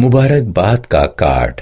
मुबारकबाद का कार्ड।